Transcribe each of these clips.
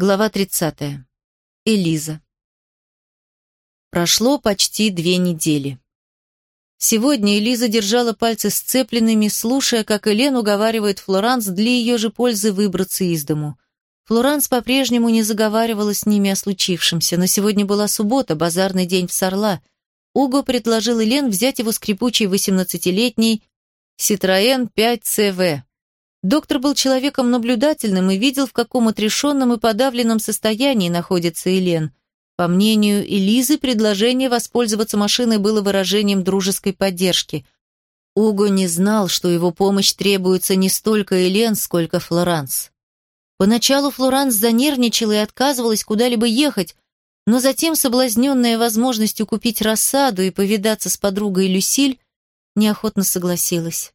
Глава 30. Элиза. Прошло почти две недели. Сегодня Элиза держала пальцы сцепленными, слушая, как Элен уговаривает Флоранс для ее же пользы выбраться из дому. Флоранс по-прежнему не заговаривала с ними о случившемся, но сегодня была суббота, базарный день в Сорла. Уго предложил Элен взять его скрипучий 18-летний Citroën 5CV. Доктор был человеком наблюдательным и видел, в каком отрешенном и подавленном состоянии находится Элен. По мнению Элизы, предложение воспользоваться машиной было выражением дружеской поддержки. Уго не знал, что его помощь требуется не столько Элен, сколько Флоранс. Поначалу Флоранс занервничала и отказывалась куда-либо ехать, но затем, соблазненная возможностью купить рассаду и повидаться с подругой Люсиль, неохотно согласилась.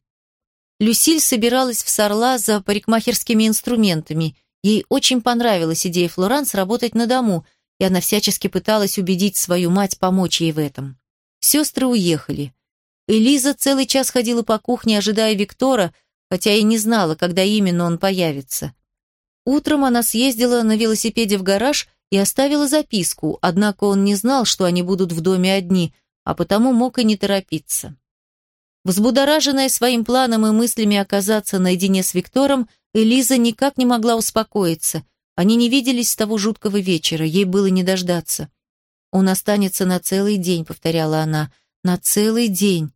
Люсиль собиралась в Сорла за парикмахерскими инструментами. Ей очень понравилась идея Флоранс работать на дому, и она всячески пыталась убедить свою мать помочь ей в этом. Сестры уехали. Элиза целый час ходила по кухне, ожидая Виктора, хотя и не знала, когда именно он появится. Утром она съездила на велосипеде в гараж и оставила записку, однако он не знал, что они будут в доме одни, а потому мог и не торопиться. Взбудораженная своим планом и мыслями оказаться наедине с Виктором, Элиза никак не могла успокоиться. Они не виделись с того жуткого вечера, ей было не дождаться. «Он останется на целый день», — повторяла она, — «на целый день».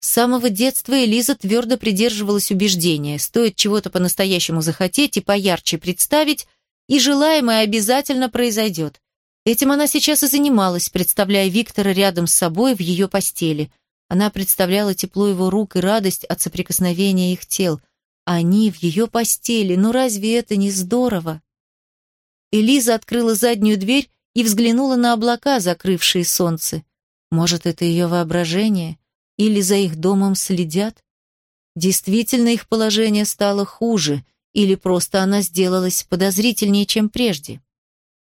С самого детства Элиза твердо придерживалась убеждения, стоит чего-то по-настоящему захотеть и поярче представить, и желаемое обязательно произойдет. Этим она сейчас и занималась, представляя Виктора рядом с собой в ее постели — она представляла тепло его рук и радость от соприкосновения их тел. Они в ее постели, ну разве это не здорово? Элиза открыла заднюю дверь и взглянула на облака, закрывшие солнце. Может, это ее воображение? Или за их домом следят? Действительно, их положение стало хуже, или просто она сделалась подозрительнее, чем прежде.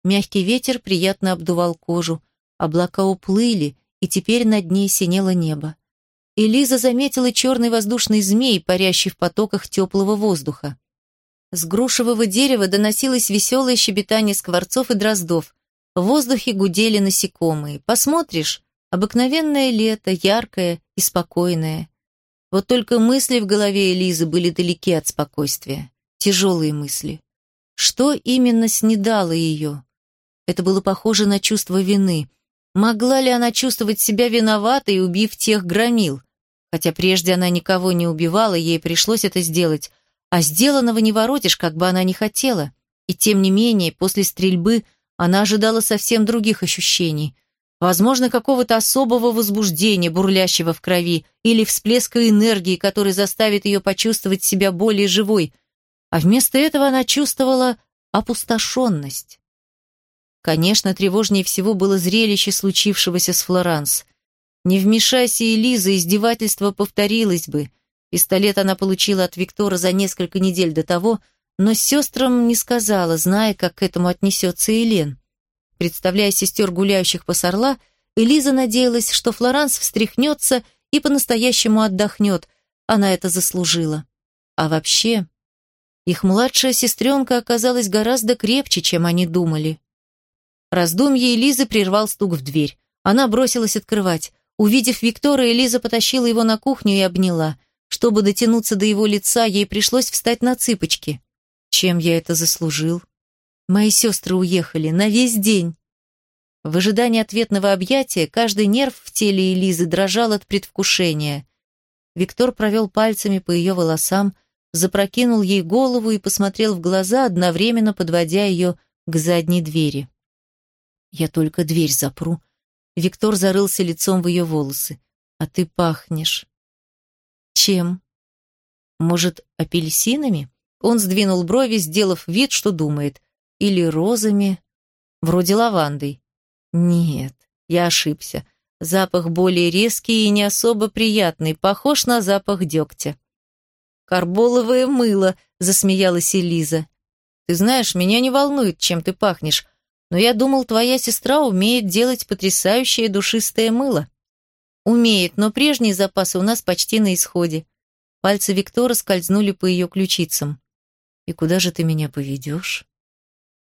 Мягкий ветер приятно обдувал кожу, облака уплыли, и теперь над ней синело небо. И заметила черный воздушный змей, парящий в потоках теплого воздуха. С грушевого дерева доносилось веселое щебетание скворцов и дроздов. В воздухе гудели насекомые. Посмотришь, обыкновенное лето, яркое и спокойное. Вот только мысли в голове Элизы были далеки от спокойствия. Тяжелые мысли. Что именно снедало ее? Это было похоже на чувство вины – Могла ли она чувствовать себя виноватой, убив тех громил? Хотя прежде она никого не убивала, ей пришлось это сделать. А сделанного не воротишь, как бы она ни хотела. И тем не менее, после стрельбы она ожидала совсем других ощущений. Возможно, какого-то особого возбуждения, бурлящего в крови, или всплеска энергии, который заставит ее почувствовать себя более живой. А вместо этого она чувствовала опустошенность. Конечно, тревожнее всего было зрелище случившегося с Флоранс. Не вмешайся, Элиза, издевательство повторилось бы. Пистолет она получила от Виктора за несколько недель до того, но сестрам не сказала, зная, как к этому отнесется Елен. Представляя сестер, гуляющих по Сорла, Элиза надеялась, что Флоранс встряхнется и по-настоящему отдохнет. Она это заслужила. А вообще, их младшая сестренка оказалась гораздо крепче, чем они думали. Раздумье Элизы прервал стук в дверь. Она бросилась открывать. Увидев Виктора, Элиза потащила его на кухню и обняла. Чтобы дотянуться до его лица, ей пришлось встать на цыпочки. Чем я это заслужил? Мои сестры уехали на весь день. В ожидании ответного объятия каждый нерв в теле Элизы дрожал от предвкушения. Виктор провел пальцами по ее волосам, запрокинул ей голову и посмотрел в глаза, одновременно подводя ее к задней двери. Я только дверь запру. Виктор зарылся лицом в ее волосы. А ты пахнешь. Чем? Может, апельсинами? Он сдвинул брови, сделав вид, что думает. Или розами. Вроде лавандой. Нет, я ошибся. Запах более резкий и не особо приятный, похож на запах дегтя. «Карболовое мыло», — засмеялась Элиза. «Ты знаешь, меня не волнует, чем ты пахнешь. Но я думал, твоя сестра умеет делать потрясающее душистое мыло. Умеет, но прежние запасы у нас почти на исходе. Пальцы Виктора скользнули по ее ключицам. И куда же ты меня поведешь?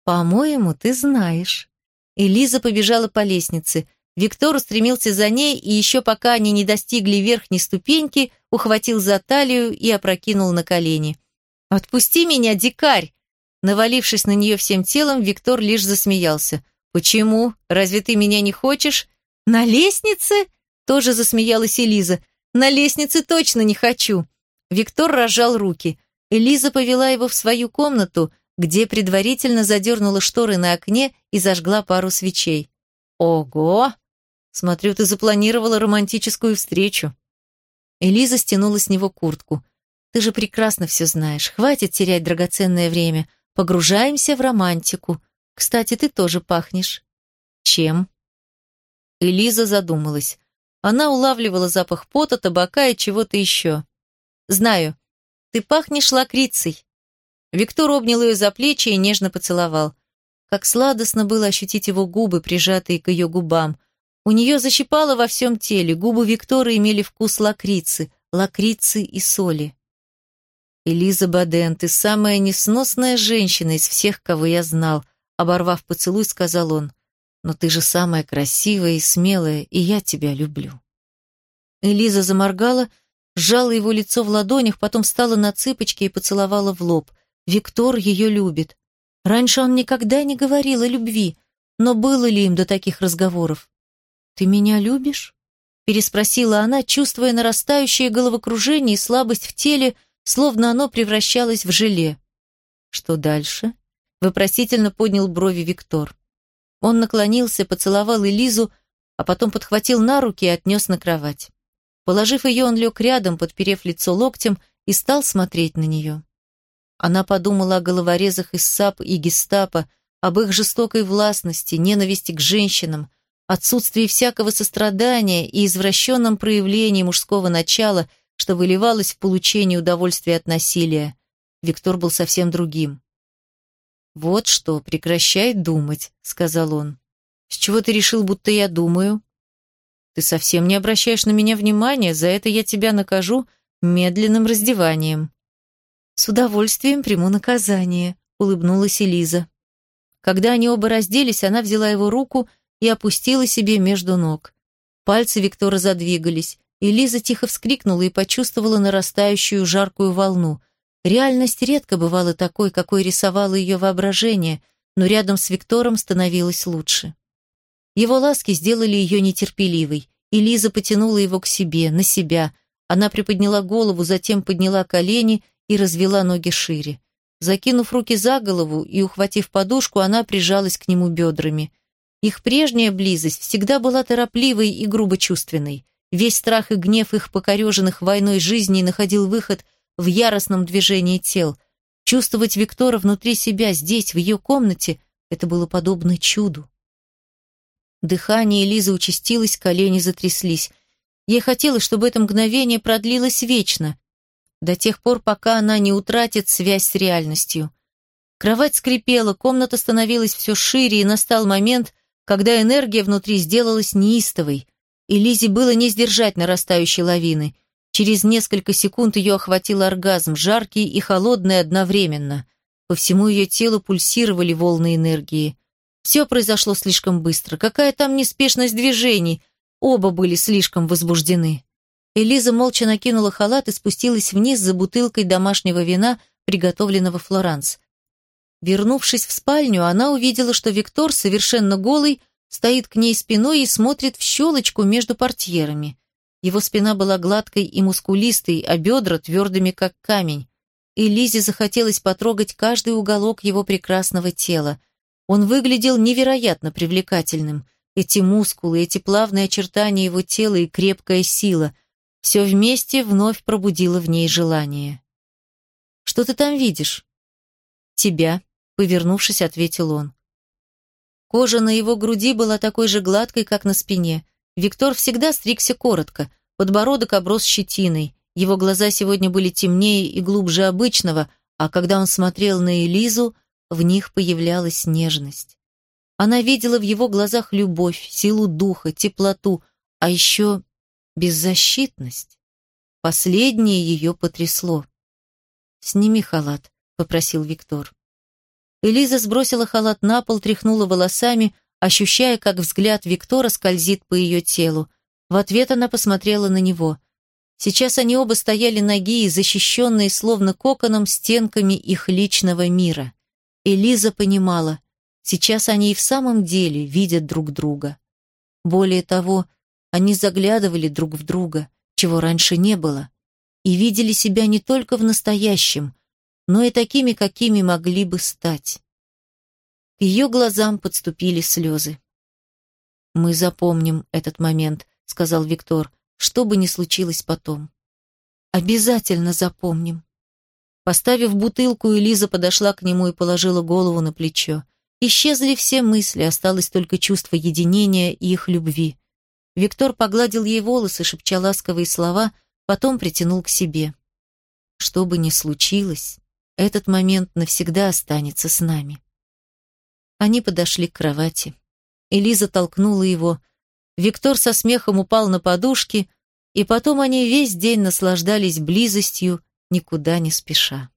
«По-моему, ты знаешь». Элиза побежала по лестнице. Виктор устремился за ней, и еще пока они не достигли верхней ступеньки, ухватил за талию и опрокинул на колени. «Отпусти меня, дикарь!» Навалившись на нее всем телом, Виктор лишь засмеялся. «Почему? Разве ты меня не хочешь?» «На лестнице?» Тоже засмеялась Элиза. «На лестнице точно не хочу!» Виктор разжал руки. Элиза повела его в свою комнату, где предварительно задернула шторы на окне и зажгла пару свечей. «Ого! Смотрю, ты запланировала романтическую встречу». Элиза стянула с него куртку. «Ты же прекрасно все знаешь. Хватит терять драгоценное время. Погружаемся в романтику. Кстати, ты тоже пахнешь». «Чем?» Элиза задумалась. Она улавливала запах пота, табака и чего-то еще. «Знаю. Ты пахнешь лакрицей». Виктор обнял ее за плечи и нежно поцеловал. Как сладостно было ощутить его губы, прижатые к ее губам. У нее защипало во всем теле, губы Виктора имели вкус лакрицы, лакрицы и соли. «Элиза Баден, ты самая несносная женщина из всех, кого я знал», оборвав поцелуй, сказал он. «Но ты же самая красивая и смелая, и я тебя люблю». Элиза заморгала, сжала его лицо в ладонях, потом встала на цыпочки и поцеловала в лоб – Виктор ее любит. Раньше он никогда не говорил о любви, но было ли им до таких разговоров? «Ты меня любишь?» переспросила она, чувствуя нарастающее головокружение и слабость в теле, словно оно превращалось в желе. «Что дальше?» вопросительно поднял брови Виктор. Он наклонился, поцеловал Элизу, а потом подхватил на руки и отнес на кровать. Положив ее, он лег рядом, подперев лицо локтем, и стал смотреть на нее. Она подумала о головорезах из САП и гестапо, об их жестокой властности, ненависти к женщинам, отсутствии всякого сострадания и извращенном проявлении мужского начала, что выливалось в получение удовольствия от насилия. Виктор был совсем другим. «Вот что, прекращай думать», — сказал он. «С чего ты решил, будто я думаю?» «Ты совсем не обращаешь на меня внимания, за это я тебя накажу медленным раздеванием». «С удовольствием приму наказание», — улыбнулась Элиза. Когда они оба разделись, она взяла его руку и опустила себе между ног. Пальцы Виктора задвигались, и Лиза тихо вскрикнула и почувствовала нарастающую жаркую волну. Реальность редко бывала такой, какой рисовало ее воображение, но рядом с Виктором становилось лучше. Его ласки сделали ее нетерпеливой, и Лиза потянула его к себе, на себя. Она приподняла голову, затем подняла колени и развела ноги шире. Закинув руки за голову и ухватив подушку, она прижалась к нему бедрами. Их прежняя близость всегда была торопливой и грубо чувственной. Весь страх и гнев их покореженных войной жизней находил выход в яростном движении тел. Чувствовать Виктора внутри себя, здесь, в ее комнате, это было подобно чуду. Дыхание Лизы участилось, колени затряслись. Ей хотелось, чтобы это мгновение продлилось вечно, до тех пор, пока она не утратит связь с реальностью. Кровать скрипела, комната становилась все шире, и настал момент, когда энергия внутри сделалась неистовой, и Лизе было не сдержать нарастающей лавины. Через несколько секунд ее охватил оргазм, жаркий и холодный одновременно. По всему ее телу пульсировали волны энергии. Все произошло слишком быстро. Какая там неспешность движений? Оба были слишком возбуждены. Элиза молча накинула халат и спустилась вниз за бутылкой домашнего вина, приготовленного Флоранс. Вернувшись в спальню, она увидела, что Виктор, совершенно голый, стоит к ней спиной и смотрит в щелочку между портьерами. Его спина была гладкой и мускулистой, а бедра твердыми, как камень. И Лизе захотелось потрогать каждый уголок его прекрасного тела. Он выглядел невероятно привлекательным. Эти мускулы, эти плавные очертания его тела и крепкая сила – все вместе вновь пробудило в ней желание. «Что ты там видишь?» «Тебя», — повернувшись, ответил он. Кожа на его груди была такой же гладкой, как на спине. Виктор всегда стригся коротко, подбородок оброс щетиной, его глаза сегодня были темнее и глубже обычного, а когда он смотрел на Элизу, в них появлялась нежность. Она видела в его глазах любовь, силу духа, теплоту, а еще беззащитность. Последнее ее потрясло. «Сними халат», — попросил Виктор. Элиза сбросила халат на пол, тряхнула волосами, ощущая, как взгляд Виктора скользит по ее телу. В ответ она посмотрела на него. Сейчас они оба стояли ноги, защищенные словно коконом стенками их личного мира. Элиза понимала, сейчас они и в самом деле видят друг друга. Более того, они заглядывали друг в друга, чего раньше не было, и видели себя не только в настоящем, но и такими, какими могли бы стать. К ее глазам подступили слезы. «Мы запомним этот момент», — сказал Виктор, — «что бы ни случилось потом». «Обязательно запомним». Поставив бутылку, Элиза подошла к нему и положила голову на плечо. Исчезли все мысли, осталось только чувство единения и их любви. Виктор погладил ей волосы, шепча ласковые слова, потом притянул к себе. «Что бы ни случилось, этот момент навсегда останется с нами». Они подошли к кровати. Элиза толкнула его. Виктор со смехом упал на подушки, и потом они весь день наслаждались близостью, никуда не спеша.